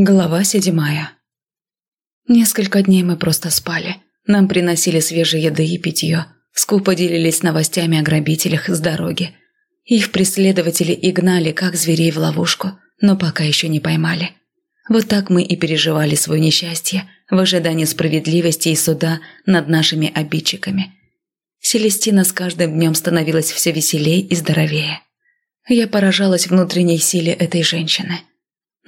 Глава седьмая. Несколько дней мы просто спали. Нам приносили свежей еды и питье. Скупо делились новостями о грабителях с дороги. Их преследователи и гнали, как зверей в ловушку, но пока еще не поймали. Вот так мы и переживали свое несчастье в ожидании справедливости и суда над нашими обидчиками. Селестина с каждым днем становилась все веселей и здоровее. Я поражалась внутренней силе этой женщины –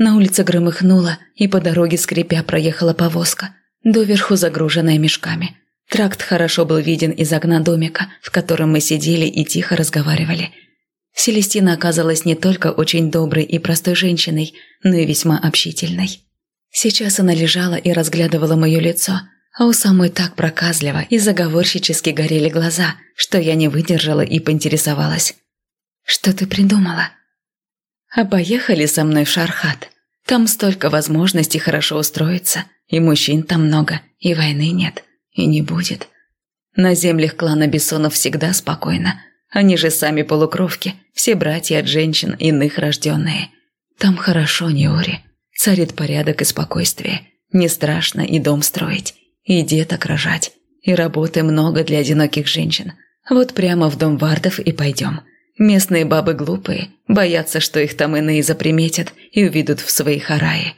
на улице громыхнуло, и по дороге скрипя проехала повозка, доверху загруженная мешками. Тракт хорошо был виден из окна домика, в котором мы сидели и тихо разговаривали. Селестина оказалась не только очень доброй и простой женщиной, но и весьма общительной. Сейчас она лежала и разглядывала мое лицо, а у самой так проказливо и заговорщически горели глаза, что я не выдержала и поинтересовалась. «Что ты придумала?» А поехали со мной в Шархат. Там столько возможностей хорошо устроиться, и мужчин там много, и войны нет, и не будет. На землях клана Бессонов всегда спокойно. Они же сами полукровки, все братья от женщин, иных рожденные. Там хорошо, Неори. Царит порядок и спокойствие. Не страшно и дом строить, и деток рожать, и работы много для одиноких женщин. Вот прямо в дом Вардов и пойдем. Местные бабы глупые, боятся, что их там иные заприметят и увидят в свои хараи.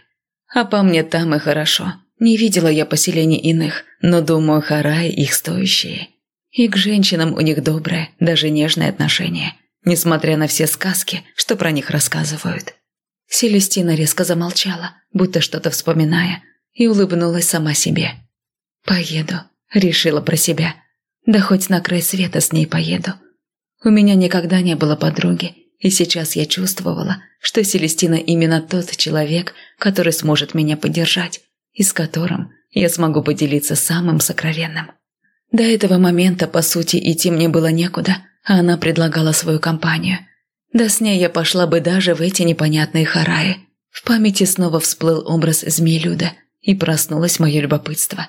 А по мне там и хорошо. Не видела я поселений иных, но думаю, хараи их стоящие. И к женщинам у них доброе, даже нежное отношение, несмотря на все сказки, что про них рассказывают. Селестина резко замолчала, будто что-то вспоминая, и улыбнулась сама себе. «Поеду», — решила про себя. «Да хоть на край света с ней поеду. У меня никогда не было подруги, и сейчас я чувствовала, что Селестина именно тот человек, который сможет меня поддержать, и с которым я смогу поделиться самым сокровенным. До этого момента, по сути, идти мне было некуда, а она предлагала свою компанию. Да с ней я пошла бы даже в эти непонятные хараи. В памяти снова всплыл образ Змеелюда, и проснулось мое любопытство.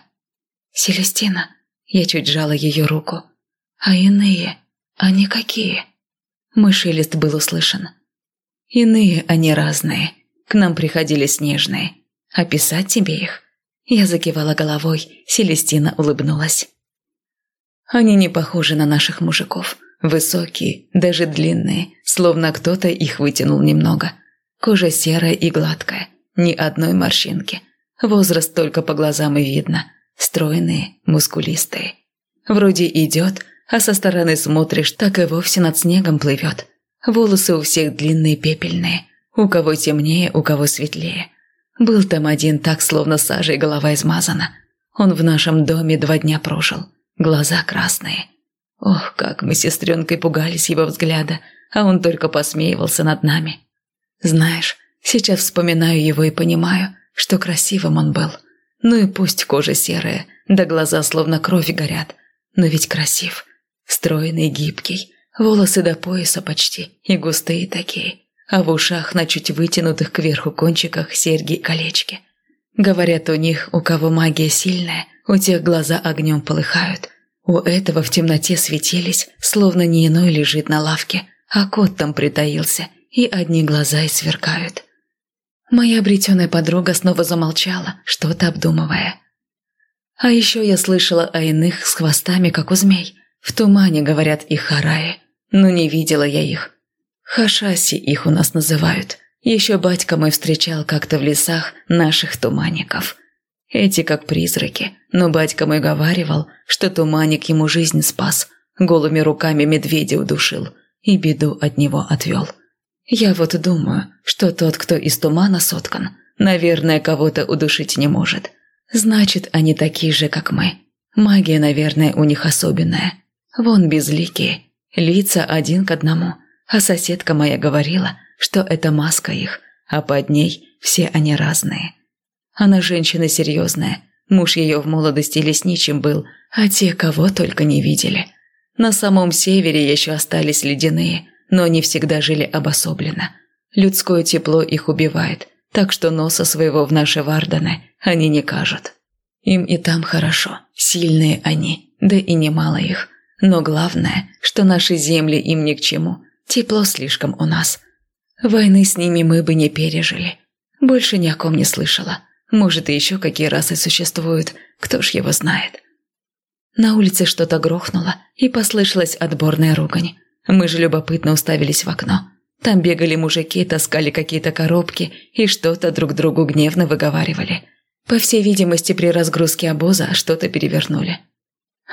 «Селестина», я чуть жала ее руку, «а иные?» Они какие? Мой был услышан. Иные они разные. К нам приходили снежные. Описать тебе их? Я закивала головой, Селестина улыбнулась. Они не похожи на наших мужиков. Высокие, даже длинные, словно кто-то их вытянул немного. Кожа серая и гладкая, ни одной морщинки. Возраст только по глазам и видно. Стройные, мускулистые. Вроде идет, а со стороны смотришь, так и вовсе над снегом плывет. Волосы у всех длинные пепельные, у кого темнее, у кого светлее. Был там один так, словно сажей голова измазана. Он в нашем доме два дня прожил, глаза красные. Ох, как мы с сестренкой пугались его взгляда, а он только посмеивался над нами. Знаешь, сейчас вспоминаю его и понимаю, что красивым он был. Ну и пусть кожа серая, да глаза словно кровь горят, но ведь красив. Стройный, гибкий, волосы до пояса почти и густые такие, а в ушах на чуть вытянутых кверху кончиках серьги колечки. Говорят, у них, у кого магия сильная, у тех глаза огнем полыхают. У этого в темноте светились, словно не иной лежит на лавке, а кот там притаился, и одни глаза и сверкают. Моя обретенная подруга снова замолчала, что-то обдумывая. А еще я слышала о иных с хвостами, как у змей – в тумане, говорят, и хараи, но не видела я их. Хашаси их у нас называют. Еще батька мой встречал как-то в лесах наших туманников. Эти как призраки, но батька мой говаривал, что туманник ему жизнь спас, голыми руками медведя удушил и беду от него отвел. Я вот думаю, что тот, кто из тумана соткан, наверное, кого-то удушить не может. Значит, они такие же, как мы. Магия, наверное, у них особенная. Вон безликие, лица один к одному, а соседка моя говорила, что это маска их, а под ней все они разные. Она женщина серьезная, муж ее в молодости лесничим был, а те, кого только не видели. На самом севере еще остались ледяные, но они всегда жили обособленно. Людское тепло их убивает, так что носа своего в наши Варданы они не кажут. Им и там хорошо, сильные они, да и немало их. Но главное, что наши земли им ни к чему. Тепло слишком у нас. Войны с ними мы бы не пережили. Больше ни о ком не слышала. Может, и еще какие расы существуют, кто ж его знает. На улице что-то грохнуло, и послышалась отборная ругань. Мы же любопытно уставились в окно. Там бегали мужики, таскали какие-то коробки и что-то друг другу гневно выговаривали. По всей видимости, при разгрузке обоза что-то перевернули.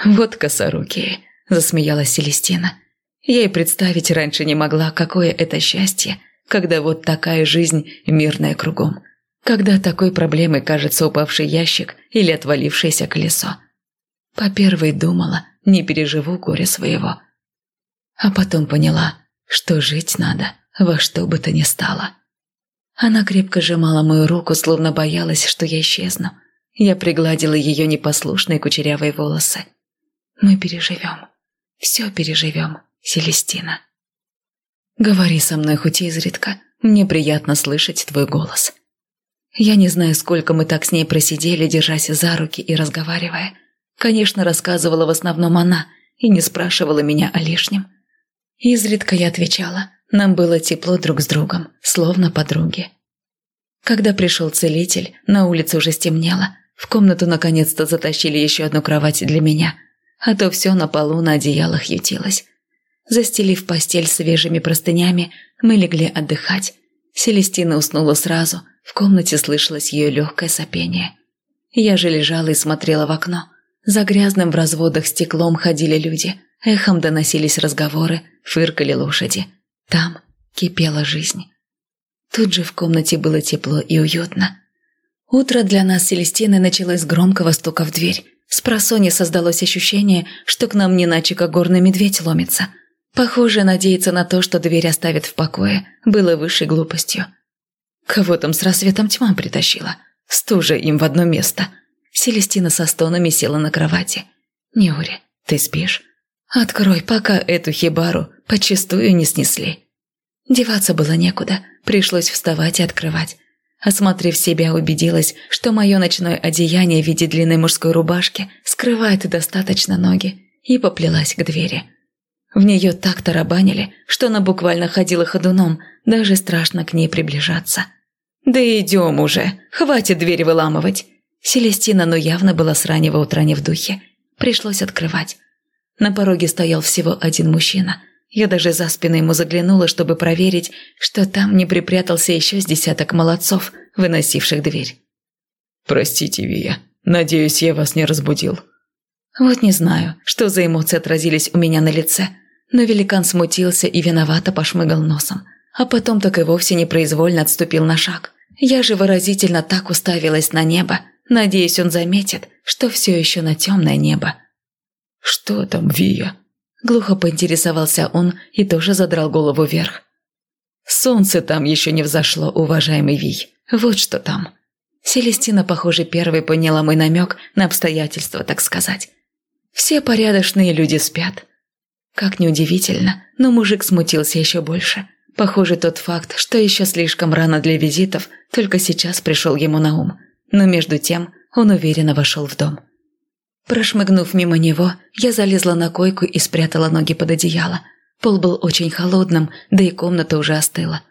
«Вот косорукие», – засмеялась Селестина. Я и представить раньше не могла, какое это счастье, когда вот такая жизнь мирная кругом когда такой проблемой кажется упавший ящик или отвалившееся колесо. По первой думала, не переживу горе своего. А потом поняла, что жить надо во что бы то ни стало. Она крепко сжимала мою руку, словно боялась, что я исчезну. Я пригладила ее непослушные кучерявые волосы. Мы переживем. Все переживем, Селестина. Говори со мной хоть изредка. Мне приятно слышать твой голос. Я не знаю, сколько мы так с ней просидели, держась за руки и разговаривая. Конечно, рассказывала в основном она и не спрашивала меня о лишнем. Изредка я отвечала. Нам было тепло друг с другом, словно подруги. Когда пришел целитель, на улице уже стемнело. В комнату наконец-то затащили еще одну кровать для меня, а то все на полу на одеялах ютилось. Застелив постель свежими простынями, мы легли отдыхать. Селестина уснула сразу, в комнате слышалось ее легкое сопение. Я же лежала и смотрела в окно. За грязным в разводах стеклом ходили люди, эхом доносились разговоры, фыркали лошади. Там кипела жизнь. Тут же в комнате было тепло и уютно. Утро для нас с Селестиной началось с громкого стука в дверь. С просони создалось ощущение, что к нам не иначе как горный медведь ломится. Похоже, надеяться на то, что дверь оставит в покое, было высшей глупостью. Кого там с рассветом тьма притащила? Стужа им в одно место. Селестина со стонами села на кровати. «Неури, ты спишь? Открой, пока эту хибару почистую не снесли». Деваться было некуда, пришлось вставать и открывать. Осмотрев себя, убедилась, что мое ночное одеяние в виде длинной мужской рубашки скрывает достаточно ноги, и поплелась к двери. В нее так тарабанили, что она буквально ходила ходуном, даже страшно к ней приближаться. «Да идем уже, хватит дверь выламывать!» Селестина, но явно была с раннего утра не в духе. Пришлось открывать. На пороге стоял всего один мужчина. Я даже за спиной ему заглянула, чтобы проверить, что там не припрятался еще с десяток молодцов, выносивших дверь. «Простите, Вия, надеюсь, я вас не разбудил». Вот не знаю, что за эмоции отразились у меня на лице, но великан смутился и виновато пошмыгал носом а потом так и вовсе непроизвольно отступил на шаг. Я же выразительно так уставилась на небо, надеясь, он заметит, что все еще на темное небо. «Что там, Вия?» Глухо поинтересовался он и тоже задрал голову вверх. «Солнце там еще не взошло, уважаемый Вий. Вот что там». Селестина, похоже, первой поняла мой намек на обстоятельства, так сказать. «Все порядочные люди спят». Как неудивительно, но мужик смутился еще больше – Похоже, тот факт, что еще слишком рано для визитов, только сейчас пришел ему на ум. Но между тем он уверенно вошел в дом. Прошмыгнув мимо него, я залезла на койку и спрятала ноги под одеяло. Пол был очень холодным, да и комната уже остыла.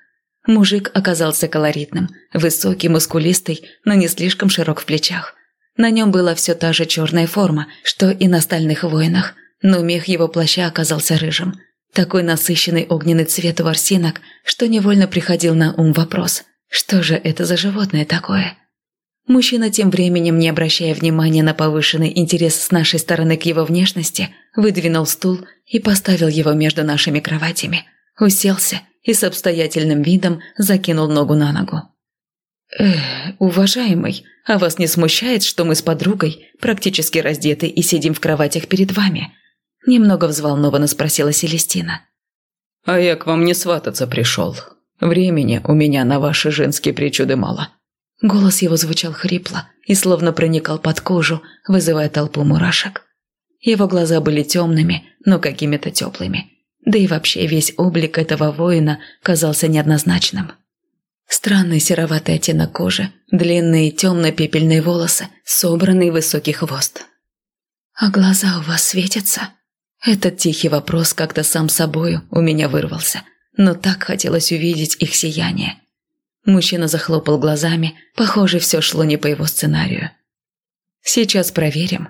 Мужик оказался колоритным, высокий, мускулистый, но не слишком широк в плечах. На нем была все та же черная форма, что и на стальных воинах, но мех его плаща оказался рыжим – такой насыщенный огненный цвет у ворсинок, что невольно приходил на ум вопрос, что же это за животное такое? Мужчина тем временем, не обращая внимания на повышенный интерес с нашей стороны к его внешности, выдвинул стул и поставил его между нашими кроватями, уселся и с обстоятельным видом закинул ногу на ногу. «Эх, уважаемый, а вас не смущает, что мы с подругой практически раздеты и сидим в кроватях перед вами?» Немного взволнованно спросила Селестина. «А я к вам не свататься пришел. Времени у меня на ваши женские причуды мало». Голос его звучал хрипло и словно проникал под кожу, вызывая толпу мурашек. Его глаза были темными, но какими-то теплыми. Да и вообще весь облик этого воина казался неоднозначным. Странный сероватый оттенок кожи, длинные темно-пепельные волосы, собранный высокий хвост. «А глаза у вас светятся?» Этот тихий вопрос как-то сам собою у меня вырвался, но так хотелось увидеть их сияние. Мужчина захлопал глазами, похоже, все шло не по его сценарию. «Сейчас проверим».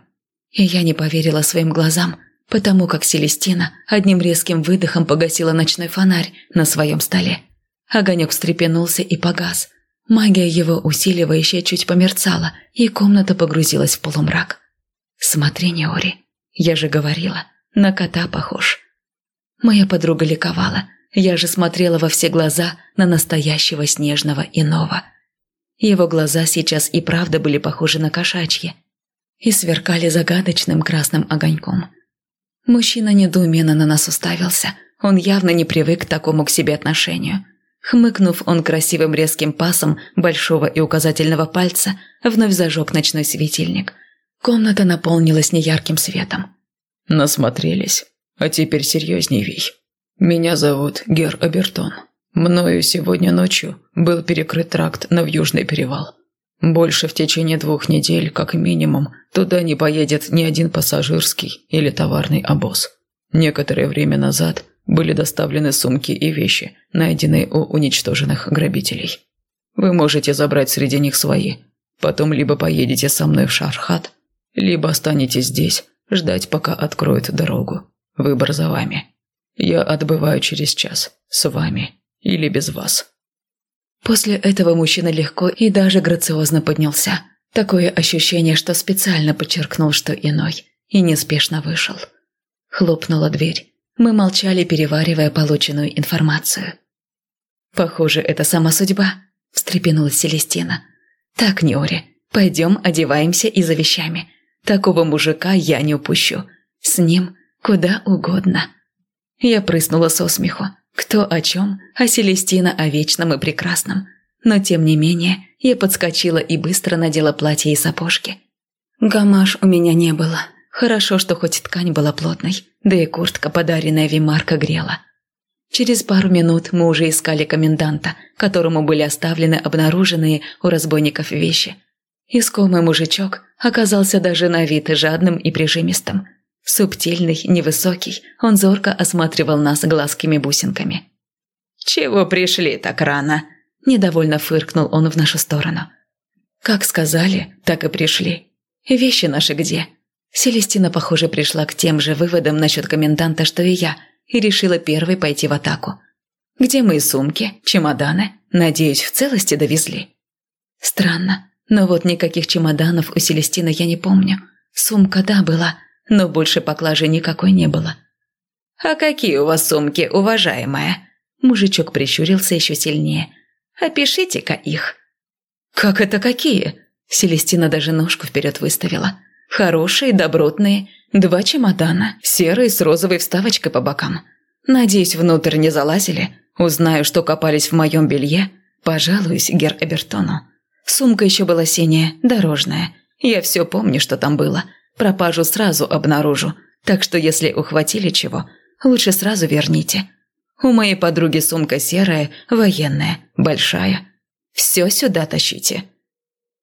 И я не поверила своим глазам, потому как Селестина одним резким выдохом погасила ночной фонарь на своем столе. Огонек встрепенулся и погас. Магия его усиливающая чуть померцала, и комната погрузилась в полумрак. «Смотри, Неори, я же говорила, на кота похож». Моя подруга ликовала. Я же смотрела во все глаза на настоящего снежного иного. Его глаза сейчас и правда были похожи на кошачьи и сверкали загадочным красным огоньком. Мужчина недоуменно на нас уставился. Он явно не привык к такому к себе отношению. Хмыкнув, он красивым резким пасом большого и указательного пальца вновь зажег ночной светильник. Комната наполнилась неярким светом. «Насмотрелись. А теперь серьезней, Вий. Меня зовут Гер Абертон. Мною сегодня ночью был перекрыт тракт на Вьюжный перевал. Больше в течение двух недель, как минимум, туда не поедет ни один пассажирский или товарный обоз. Некоторое время назад были доставлены сумки и вещи, найденные у уничтоженных грабителей. Вы можете забрать среди них свои. Потом либо поедете со мной в Шархат, либо останетесь здесь, ждать, пока откроют дорогу. Выбор за вами. Я отбываю через час. С вами. Или без вас. После этого мужчина легко и даже грациозно поднялся. Такое ощущение, что специально подчеркнул, что иной. И неспешно вышел. Хлопнула дверь. Мы молчали, переваривая полученную информацию. «Похоже, это сама судьба», – встрепенулась Селестина. «Так, Неори, пойдем одеваемся и за вещами. Такого мужика я не упущу. С ним куда угодно». Я прыснула со смеху. Кто о чем, а Селестина о вечном и прекрасном. Но тем не менее, я подскочила и быстро надела платье и сапожки. Гамаш у меня не было. Хорошо, что хоть ткань была плотной, да и куртка, подаренная Вимарка, грела. Через пару минут мы уже искали коменданта, которому были оставлены обнаруженные у разбойников вещи. Искомый мужичок оказался даже на вид жадным и прижимистым – Субтильный, невысокий, он зорко осматривал нас глазкими-бусинками. «Чего пришли так рано?» – недовольно фыркнул он в нашу сторону. «Как сказали, так и пришли. Вещи наши где?» Селестина, похоже, пришла к тем же выводам насчет коменданта, что и я, и решила первой пойти в атаку. «Где мои сумки, чемоданы? Надеюсь, в целости довезли?» Странно, но вот никаких чемоданов у Селестины я не помню. Сумка, да, была, но больше поклажи никакой не было. «А какие у вас сумки, уважаемая?» Мужичок прищурился еще сильнее. «Опишите-ка их». «Как это какие?» Селестина даже ножку вперед выставила. «Хорошие, добротные, два чемодана, серые с розовой вставочкой по бокам. Надеюсь, внутрь не залазили. Узнаю, что копались в моем белье. Пожалуюсь Гер Эбертону. Сумка еще была синяя, дорожная. Я все помню, что там было. Пропажу сразу обнаружу, так что если ухватили чего, лучше сразу верните. У моей подруги сумка серая, военная, большая. Все сюда тащите».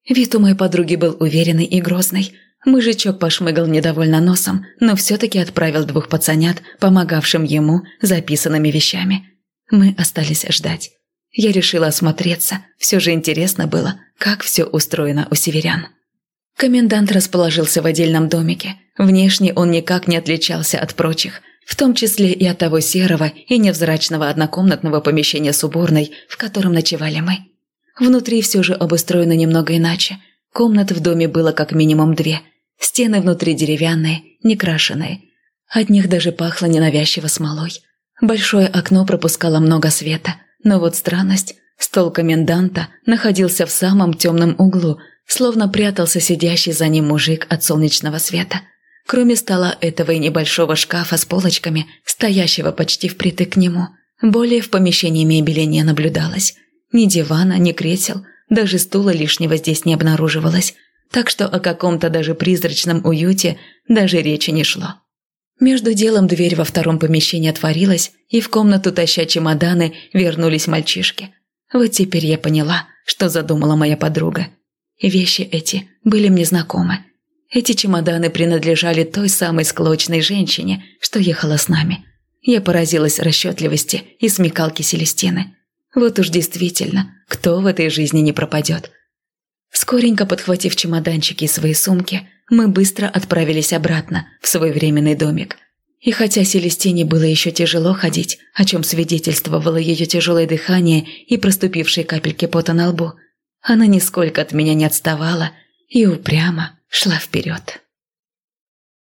Вид у моей подруги был уверенный и грозный. Мужичок пошмыгал недовольно носом, но все-таки отправил двух пацанят, помогавшим ему записанными вещами. Мы остались ждать. Я решила осмотреться, все же интересно было, как все устроено у северян. Комендант расположился в отдельном домике. Внешне он никак не отличался от прочих, в том числе и от того серого и невзрачного однокомнатного помещения с уборной, в котором ночевали мы. Внутри все же обустроено немного иначе. Комнат в доме было как минимум две. Стены внутри деревянные, некрашенные. От них даже пахло ненавязчиво смолой. Большое окно пропускало много света. Но вот странность. Стол коменданта находился в самом темном углу – словно прятался сидящий за ним мужик от солнечного света. Кроме стола этого и небольшого шкафа с полочками, стоящего почти впритык к нему, более в помещении мебели не наблюдалось. Ни дивана, ни кресел, даже стула лишнего здесь не обнаруживалось, так что о каком-то даже призрачном уюте даже речи не шло. Между делом дверь во втором помещении отворилась, и в комнату, таща чемоданы, вернулись мальчишки. Вот теперь я поняла, что задумала моя подруга – Вещи эти были мне знакомы. Эти чемоданы принадлежали той самой склочной женщине, что ехала с нами. Я поразилась расчетливости и смекалке Селестины. Вот уж действительно, кто в этой жизни не пропадет. Скоренько подхватив чемоданчики и свои сумки, мы быстро отправились обратно в свой временный домик. И хотя Селестине было еще тяжело ходить, о чем свидетельствовало ее тяжелое дыхание и проступившие капельки пота на лбу, она нисколько от меня не отставала и упрямо шла вперед.